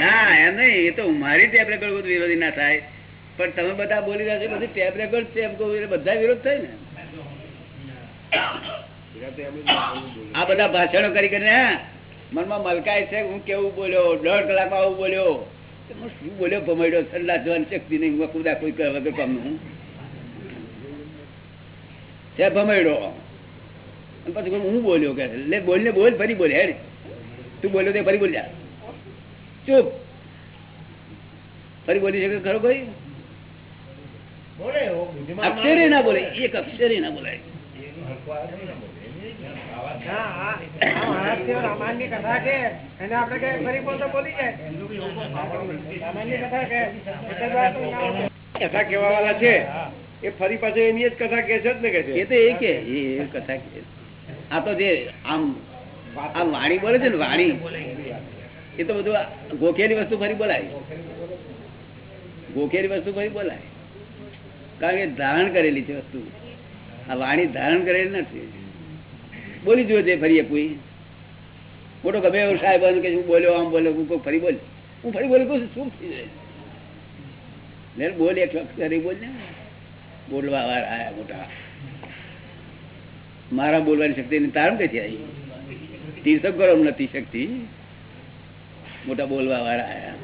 ના એમ નહીં એ તો મારી ટેપ રેકોર્ડ વિરોધી ના થાય. પણ તમે બધા બોલી રહ્યા છો પછી ટેપ રેકોર્ડ છે એટલે બધા વિરોધ થાય ને. આ બધા ભાષણો કરી કરીને મનમાં મલકાય છે હું કેવું બોલ્યો દોઢ કલાકમાં આવું બોલ્યો. શું બોલ્યો ભમાડ્યો ઠંડા જવાની શક્તિ નહીં. વકુદા કોઈ કરવા વગર કામનું હું? ભમાડ્યો પછી હું બોલ્યો કે લે બોલ બોલ ફરી બોલે હેડ. તું બોલ્યો તે ફરી બોલ જા ચૂપ. ફરી બોલી શકે ખરો કોઈ? અક્ષરે ના બોલે એક અક્ષરે ના બોલાય. વાણી બોલે છે ને વાણી, એ તો બધું ગોખેલી વસ્તુ ફરી બોલાય. ગોખેલી વસ્તુ ફરી બોલાય. કારણ કે ધારણ કરેલી છે વસ્તુ. આ વાણી ધારણ કરેલી નથી. બોલી જોજે ફરી કોઈ. મોટો ગમે એવું સાહેબ કે હું બોલ્યો, આમ બોલ્યો, હું કોઈ ફરી બોલ હું ફરી બોલું કહું શું થઈ જાય બોલ, એક અક્ષરે બોલ ને. બોલવા વાળા આયા મોટા. મારા બોલવાની શક્તિ ની તારણ કઈ આવી? તીર્થંકરો નથી શક્તિ. મોટા બોલવા વાળા આયા.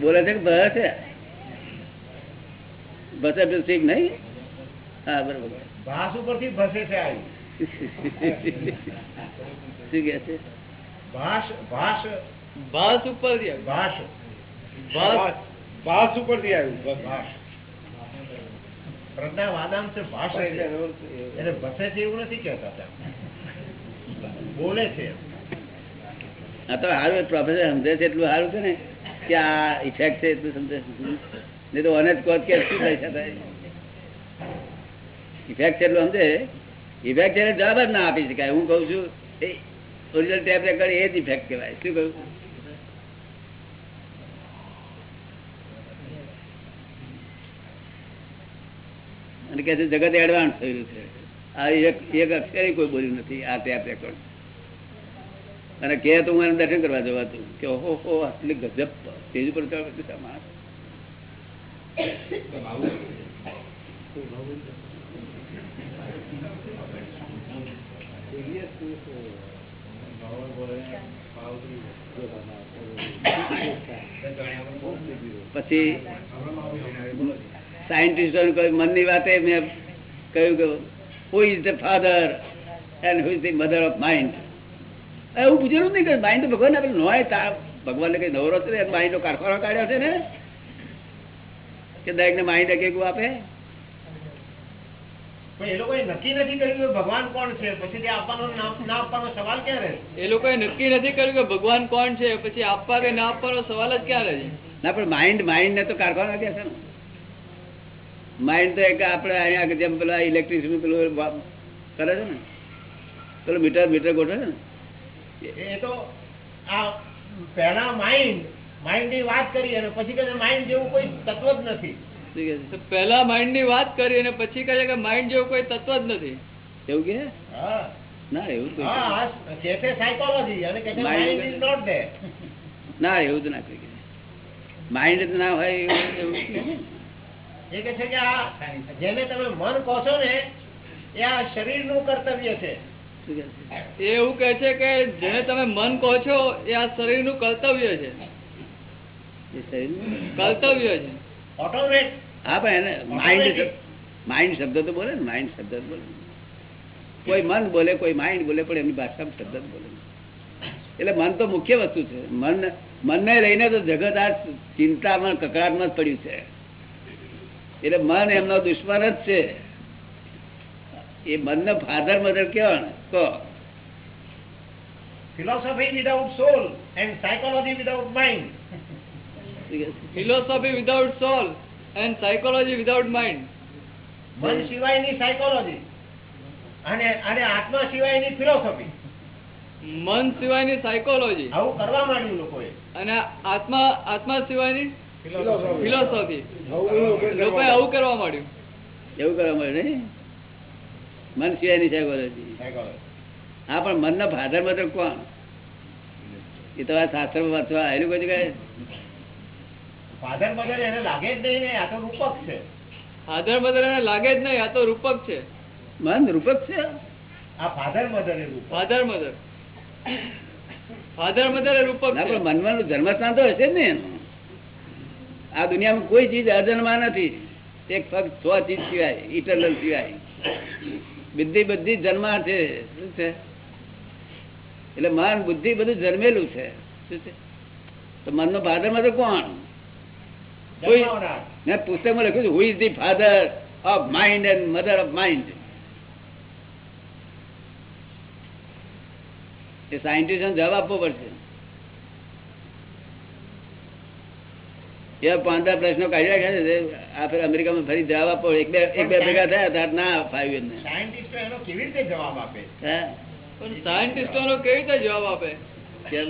બોલે છે કે બસ બસ ઠીક નહીં? હા, બરોબર. ભાસ ઉપરથી ભસે છે આવી શું કે છે? ભાસ ભાસ ભાસ ઉપર. ભાસ ભાસ ભાસ ઉપરથી આવ્યું ભાસ પ્રજ્ઞા વાદામ છે ભાષ એટલે ભસે છે એવું નથી કેતા. બોલે છે આ તો સારું પ્રોફેસર સમજે છે એટલું સારું છે ને કે આ ઇફેક્ટ છે એટલું સમજે નહીં તો અનેજ કે શું થઈ ઇફેક્ટ એટલું સમજે? ઇફેક્ટ એટલે જવાબ જ ના આપી શકાય. હું કઉ છું, એ ઓરિજિનલ ટેપ રેકર્ડ એ જ ઇફેક્ટ કહેવાય. શું કહ્યું? અને કે જગત એડવાન્સ થયેલું છે. આ એક એક અક્ષરે કોઈ બોલ્યું નથી, આ ટેપ રેકોર્ડ અને કે તો હું એને દર્શન કરવા જવાતું કે ઓહો, હો, આટલી ગજબ. સ્ટેજ ઉપર ચડવા માણસ. પછી સાયન્ટિસ્ટો મનની વાતે મેં કહ્યું કે who is the father and who is the mother of mind એવું પૂછેલું નહીં કે માઇન્ડ ભગવાન આપેલું નોય તા ભગવાનને કઈ નવરો છે ને માઇન્ડ નો કારખાનો કાઢ્યો છે ને? કે દરેક ને માઇન્ડ એક આપે? એ લોકોએ નક્કી નથી કર્યું કે ભગવાન કોણ છે? પછી આપવાનો ના ના આપવાનો સવાલ ક્યાં રહે એ લોકોએ નક્કી નથી કર્યું કે ભગવાન કોણ છે પછી આપવા કે ના આપવાનો સવાલ જ ક્યાં રહે ના પણ માઇન્ડ માઇન્ડ ને તો કારખાનો કે છે? ને માઇન્ડ તો એક આપણે અહીંયા જેમ પેલા ઇલેક્ટ્રિસિટી પેલું કરે છે ને? પેલો મીટર મીટર ગોઠવે છે ને? એ તો આ પહેલા માઇન્ડ માઇન્ડની વાત કરી અને પછી કહે માઇન્ડ જેવું કોઈ તત્વ જ નથી. પહેલા માઇન્ડની વાત કરી અને પછી કહે કે માઇન્ડ જેવું કોઈ તત્વ જ નથી. એવું કે? ના એવું ના એવું જ ના કહી માઇન્ડ ના હોય એવું એવું એ કે છે કે આ જેને તમે મન કહો છો ને એ આ શરીરનું કર્તવ્ય છે. એવું કે છે કે જેને તમે મન કહો છો એ આ શરીરનું કર્તવ્ય છે. કર્તવ્ય છે. ઓટોમેટ હા પણ એને માઇન્ડ માઇન્ડ શબ્દ તો બોલે ને માઇન્ડ શબ્દ બોલે. કોઈ મન બોલે કોઈ માઇન્ડ બોલે પણ એમની ભાષામાં શબ્દ જ બોલે. એટલે મન તો મુખ્ય વસ્તુ છે. મન મનને લઈને તો જગત આ ચિંતામાં કકડાટમાં જ પડ્યું છે. એટલે મન એમનો દુશ્મન જ છે. એ મનને ફાધર મધર કેવા ને કહો philosophy without soul and psychology without છે? Philosophy without soul and psychology without mind મન સિવાયની સાયકોલોજી અને અને આત્મા સિવાયની ફિલોસોફી મન સિવાયની સાયકોલોજી આવું કરવા માંડ્યું લોકોએ. અને આત્મા આત્મા સિવાયની ફિલોસોફી લોકોએ આવું કરવા માંડ્યું. એવું કરવા માંડ્યું નહીં? મન સિવાયની સાયકોલોજી હા પણ મનના ફાધર મધર કોણ? એ તમારા શાસ્ત્ર વાંચવા આવેલું કોઈ જગ્યાએ ફાધર મધર એને લાગે જ નહીં ને આ તો રૂપક છે. ફાધર મધર એને લાગે જ નહીં આ તો રૂપક છે. મન રૂપક છે? આ ફાધર મધર એ રૂપક. ફાધર મધર ફાધર મધર એ રૂપક ના છે. પણ મનમાં જન્મસ્થાન તો હશે જ ને એનું. આ દુનિયામાં કોઈ ચીજ અજન્મા નથી. એક ફક્ત છ ચીજ સિવાય ઇટરનલ સિવાય. બધી બધી જન્મા છે. શું છે? એટલે મન બુદ્ધિ બધું જન્મેલું છે. શું છે? તો મનનો ફાધર મધર કોણ. મેં પુસ્તકમાં લખ્યું છે who is the father of mind and mother of mind A scientist જવાબ આપવો પડશે. એ પાંદા પ્રશ્નો કાઢી રાખ્યા છે આ ફેર અમેરિકામાં ફરી જવાબ આપો. એક બે એક બે ભેગા થયા ત્યારે ના ફાવ્યું એમને. સાયન્ટિસ્ટો એનો કેવી રીતે જવાબ આપે? હા? પણ સાયન્ટિસ્ટોનો કેવી રીતે જવાબ આપે? કેમ?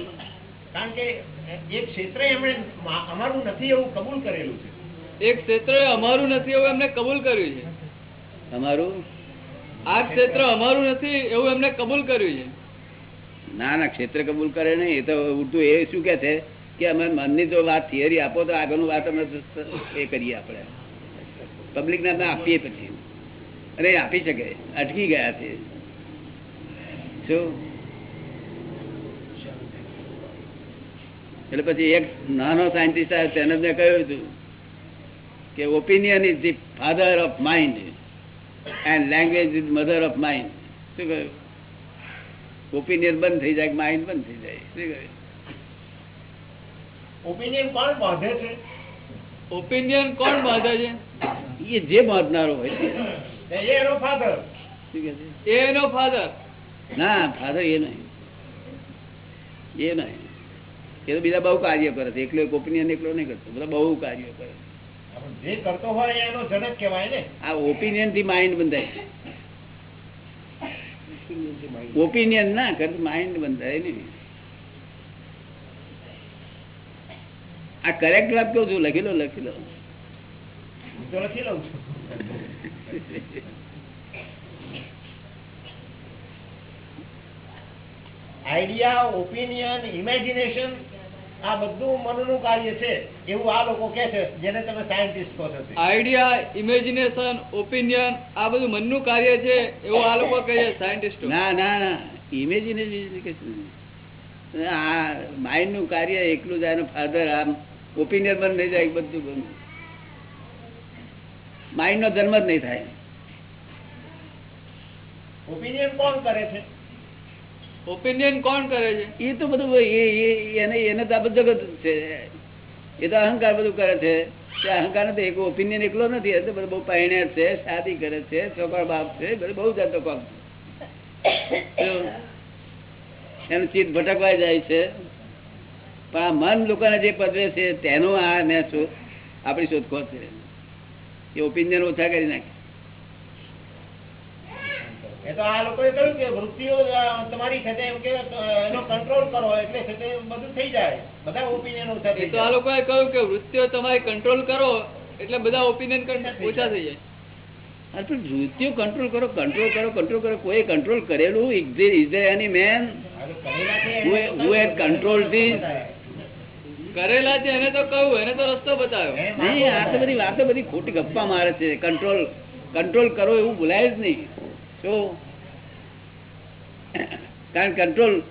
કારણ કે એક ક્ષેત્ર એમણે અમારું નથી એવું કબૂલ કરેલું છે. એક ક્ષેત્ર અમારું નથી એવું એમને કબૂલ કર્યું છે. અમારું? આ ક્ષેત્ર અમારું નથી એવું એમને કબૂલ કર્યું છે. ના ના ક્ષેત્ર કબૂલ કરે નહીં. એ તો ઉડતું એ શું કે છે કે અમે મનની જો વાત થિયરી આપો તો આગળનું વાત અમે એ કરીએ આપણે. પબ્લિકને અમે આપીએ પછી. અરે આપી શકે. અટકી ગયા છે. શું? એટલે પછી એક નાનો સાયન્ટિસ્ટ આવ્યો તેને મેં કહ્યું હતું કે opinion is the father of mind and language is mother of mind શું કહ્યું? ઓપિનિયન બંધ થઈ જાય માઇન્ડ બંધ થઈ જાય? શું કહ્યું? ઓપિનિયન કોણ બાંધે છે? ઓપિનિયન કોણ બાંધે છે? એ જે બાંધનારો હોય છે. એનો ફાધર એનો ફાધર ના ફાધર એ નહીં. એ નહીં. એ તો બીજા બહુ કાર્ય કરે છે. એકલો ઓપિનિયન એકલો નહીં કરતો. બધા બહુ કાર્ય કરે જે કરતો હોય એનો જનક કહેવાય ને. આ ઓપિનિયનથી માઇન્ડ બંધાય ઓપિનિયન ના કર માઇન્ડ બંધાય નહીં. આ કરેક્ટ વાત કહું છું લખી લો લખી લો. તો લખી લઉં છું. આઈડિયા ઓપિનિયન ઇમેજિનેશન આ બધું મનનું કાર્ય છે એવું આ લોકો કે છે જેને તમે સાયન્ટિસ્ટ કહો છો આઈડિયા ઇમેજિનેશન ઓપિનિયન આ બધું મનનું કાર્ય છે એવું આ લોકો કહે છે સાયન્ટિસ્ટ ના ના ના. ઇમેજિનેશન. આ માઇન્ડનું કાર્ય એકલું જ આનો ફાધર આમ ઓપિનિયન બંધ નહીં જાય બધું બંધ માઇન્ડ નો જન્મ જ નહીં થાય. ઓપિનિયન કોણ કરે છે? ઓપિનિયન કોણ કરે છે? એ તો બધું એને એને તો બધું જગત છે. એ તો અહંકાર બધું કરે છે. તે અહંકાર નથી, એક ઓપિનિયન એકલો નથી, એ બધું બહુ પરિણ્યા છે શાદી કરે છે છોકરા બાપ છે, બધું બહુ જાતો કામ. એનું ચિત્ત ભટકવાઈ જાય છે. પણ આ મન લોકોને જે પદવે છે, તેનો આ મેં આપણી શોધખોળ છે. એ ઓપિનિયન ઓછા કરી નાખે. એ તો આ લોકોએ કહ્યું કે વૃત્તિઓ તમારી છે એમ કે એનો કંટ્રોલ કરો એટલે છે બધું થઈ જાય. બધા ઓપિનિયન ઓછા એ થઈ તો આ લોકોએ કહ્યું કે વૃત્તિઓ તમારી કંટ્રોલ કરો એટલે બધા ઓપિનિયન ઓછા થઈ જાય. અરે પણ વૃત્તિઓ કંટ્રોલ કરો કંટ્રોલ કરો કંટ્રોલ કરો કોઈ કંટ્રોલ કરેલું? ઇઝ ધેર એની મેન આ તો કરેલા છે એને who had controlled this? કરેલા છે એને તો કહ્યું એને તો રસ્તો બતાવ્યો. નહીં આ તો બધી વાતો બધી ખોટી ગપ્પા મારે છે. કંટ્રોલ કંટ્રોલ કરો એવું બોલાય જ નહીં. શું કારણ કંટ્રોલ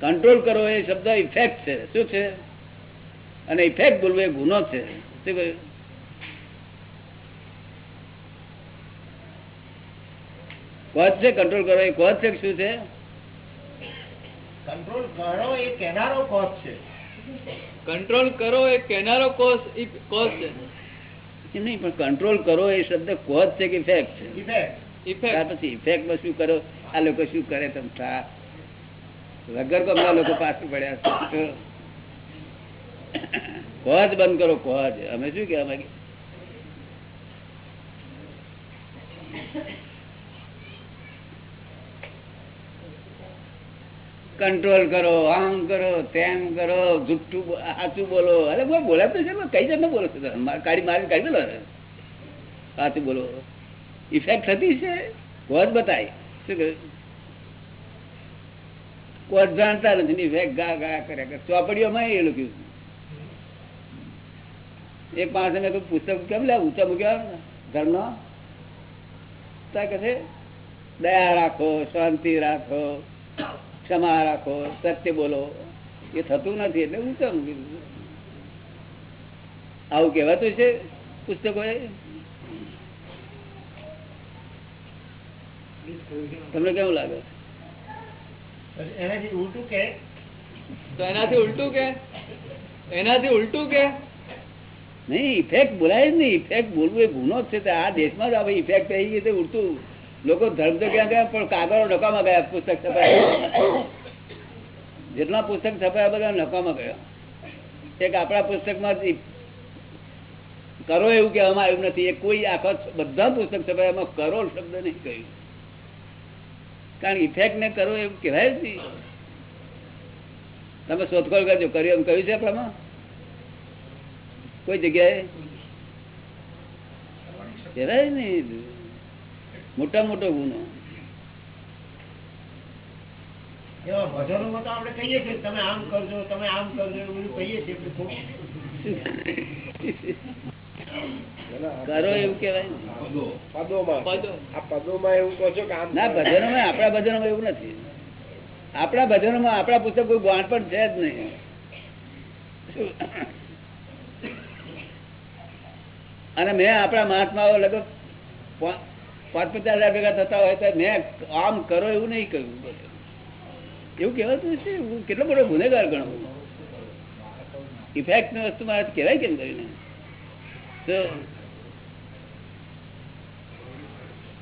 કંટ્રોલ કરો એ શબ્દ ઇફેક્ટ છે. શું છે? અને ઇફેક્ટ બોલવું એ ગુનો છે. શું કહ્યું? કોચ છે કંટ્રોલ કરો એ? કોચ છે શું છે? કંટ્રોલ કરો એ કેનારો કોચ છે. કંટ્રોલ કરો એ કેનારો કોચ કોચ છે. નહીં પણ કંટ્રોલ કરો એ શબ્દ કોચ છે કે ઇફેક્ટ છે? ઇફેક્ટ ઇફેક્ટમાં શું કરો? આ લોકો શું કરે તમ વગર કોમના લોકો પાછળ પડ્યા છે. કોજ બંધ કરો કોજ અમે શું કહેવા માંગીએ? કંટ્રોલ કરો, આમ કરો, તેમ કરો, જુઠ્ઠું સાચું બોલો. અરે કોઈ બોલાય તો છે કઈ જણ બોલો છો કાઢી મારી, કાઢી બોલો સાચું બોલો. ઇફેક્ટ થતી છે કોજ બતાય. શું કહ્યું? કોજ જાણતા નથી ઇફેક્ટ ગા ગા કર્યા કરે. ચોપડીઓમાં એ લખ્યું એક માણસે મેં કહ્યું પુસ્તક કેમ લે ઊંચા મૂક્યા ઘરનો ત્યાં કહે દયા રાખો, શાંતિ રાખો, ક્ષમા રાખો, સત્ય બોલો. એ થતું નથી એટલે ઊંચા મૂકી આવું કહેવાતું છે પુસ્તકો તમને કેવું લાગે? એનાથી ઉલટું કે? તો એનાથી ઉલટું કે? એનાથી ઉલટું કે? નહીં ઇફેક્ટ બોલાય જ નહીં. ઇફેક્ટ બોલવું એ ગુનો જ છે. આ દેશમાં જ આ ઇફેક્ટ થઈ ગઈ છે ઉડતું લોકો ધર્મ તો ક્યાં ગયા પણ કાગળો નકામાં ગયા પુસ્તક છપાયા જેટલા પુસ્તક છપાયા બધા નકામાં ગયા. એક આપણા પુસ્તકમાં જ કરો એવું કહેવામાં આવ્યું નથી. એ કોઈ આખા બધા પુસ્તક છપાયા એમાં કરો શબ્દ નહીં કહ્યું. કારણ ઇફેક્ટ ને કરો એવું કહેવાય જ નહીં. તમે શોધખોળ કરજો, કર્યું એમ કહ્યું છે આપણામાં? કોઈ જગ્યાએ? કહેવાય ને મોટા મોટો ગુનો. તમે આમ કરજો, તમે આમ કરજો, એવું કહીએ છીએ. કરો એવું કેવાય ને. પદોમાં. પદો. આ પદોમાં એવું આપણા નથી. આપણા ભજનોમાં આપણા પુસ્તક કોઈ ગોણ પણ છે જ નહીં. અને મેં આપણા મહાત્માઓ લગભગ પાંચ પચાસ હજાર ભેગા થતા હોય તો મેં આમ કરો એવું નહીં કહ્યું. એવું કહેવાતું છે હું કેટલો બધો ગુનેગાર ગણો. ઇફેક્ટની વસ્તુ મારે કહેવાય કેમ કરીને?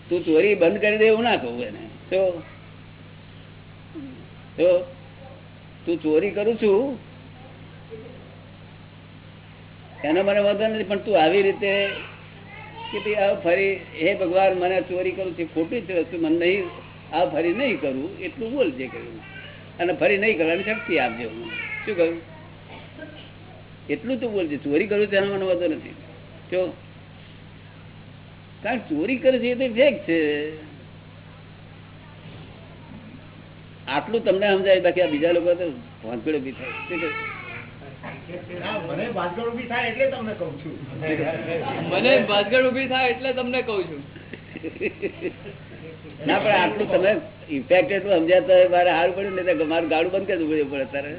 તો ચોરી બંધ કરી દે એવું ના કહું એને. તો? ચોરી કરું છું? એનો મને વાંધો નથી, પણ તું આવી રીતે કે ભાઈ આ ફરી, હે ભગવાન, મને ચોરી કરું છું ખોટી વસ્તુ, મને નહીં, આ ફરી નહીં કરું, એટલું બોલ જે કહ્યું અને ફરી નહીં કરવાની શક્તિ આપજો શું કહ્યું? એટલું તું બોલજે, ચોરી કરું તેનો મને વાંધો નથી. જો કારણ ચોરી કરે છે એ તો ફેક છે. આટલું તમને સમજાય બાકી આ બીજા લોકો તો ભાંગડે બી થાય. શું? મને ભાગદોડ ઊભી થાય એટલે તમને કઉ છું. મને ભાજગડ ઊભી થાય એટલે તમને કઉ છું. ના પણ આટલું તમે ઇફેક્ટ એટલું સમજાતા હોય મારે હારું પડ્યું ને તો મારું ગાડું બંધ કરી દેવું પડે એટલે.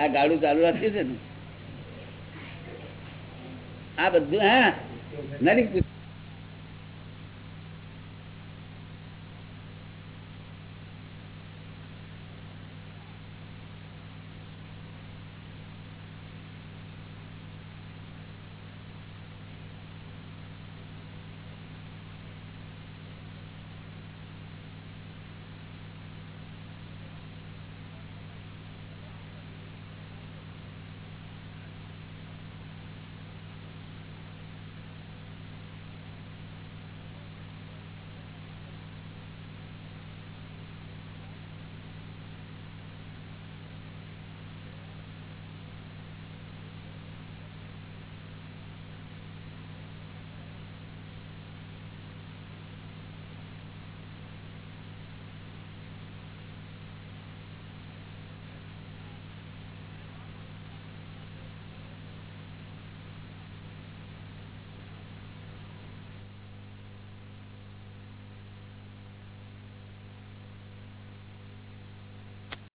આ ગાડું ચાલુ રાખ્યું છે ને. આ બધું હા. નથી